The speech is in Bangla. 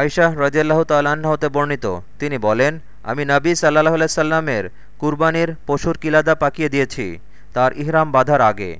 আয়শাহ রাজিয়াল্লাহ তাল্লাহ্ন হতে বর্ণিত। তিনি বলেন, আমি নাবি সাল্লাহ সাল্লামের কুরবানির পশুর কিলাদা পাকিয়ে দিয়েছি। তার ইহরাম বাঁধার আগে।